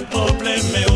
problème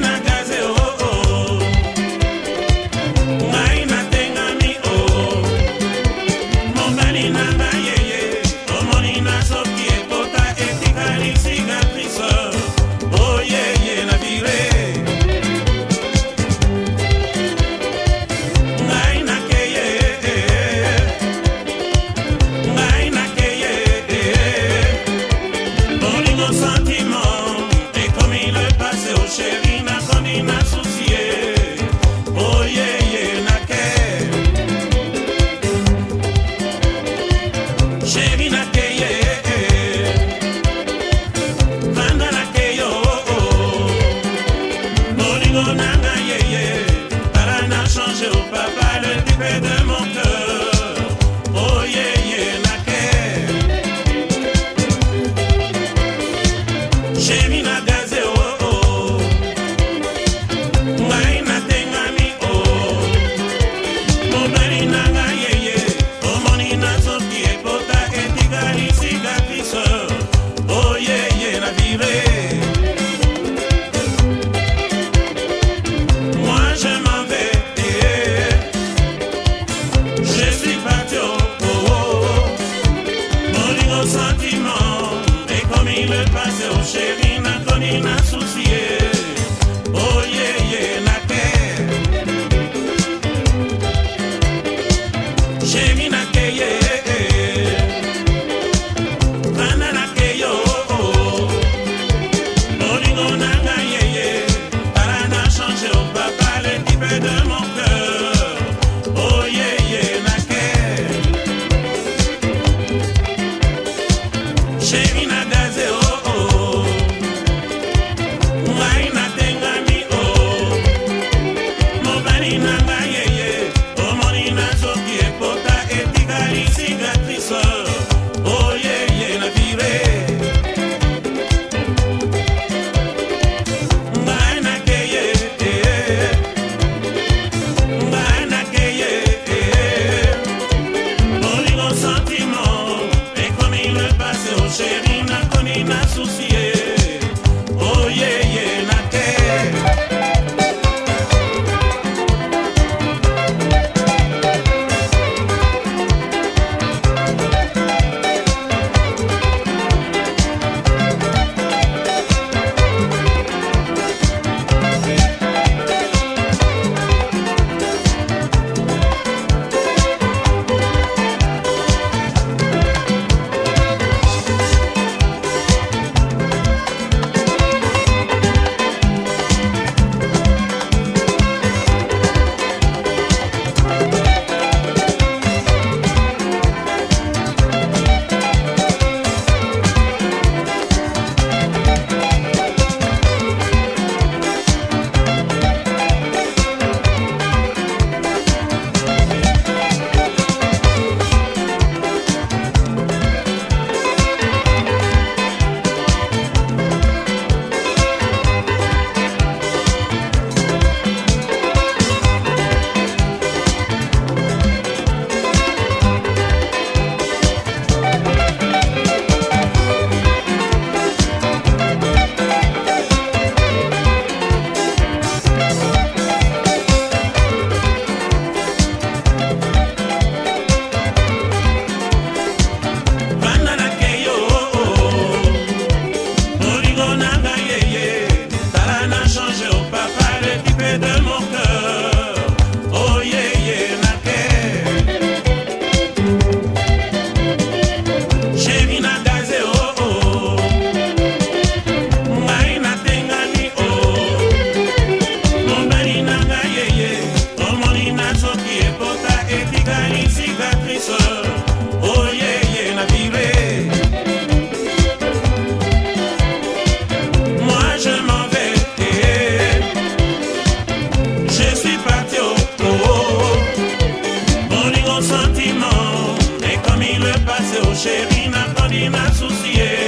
Latina independent. Cheio nada. lágrimas sus pies.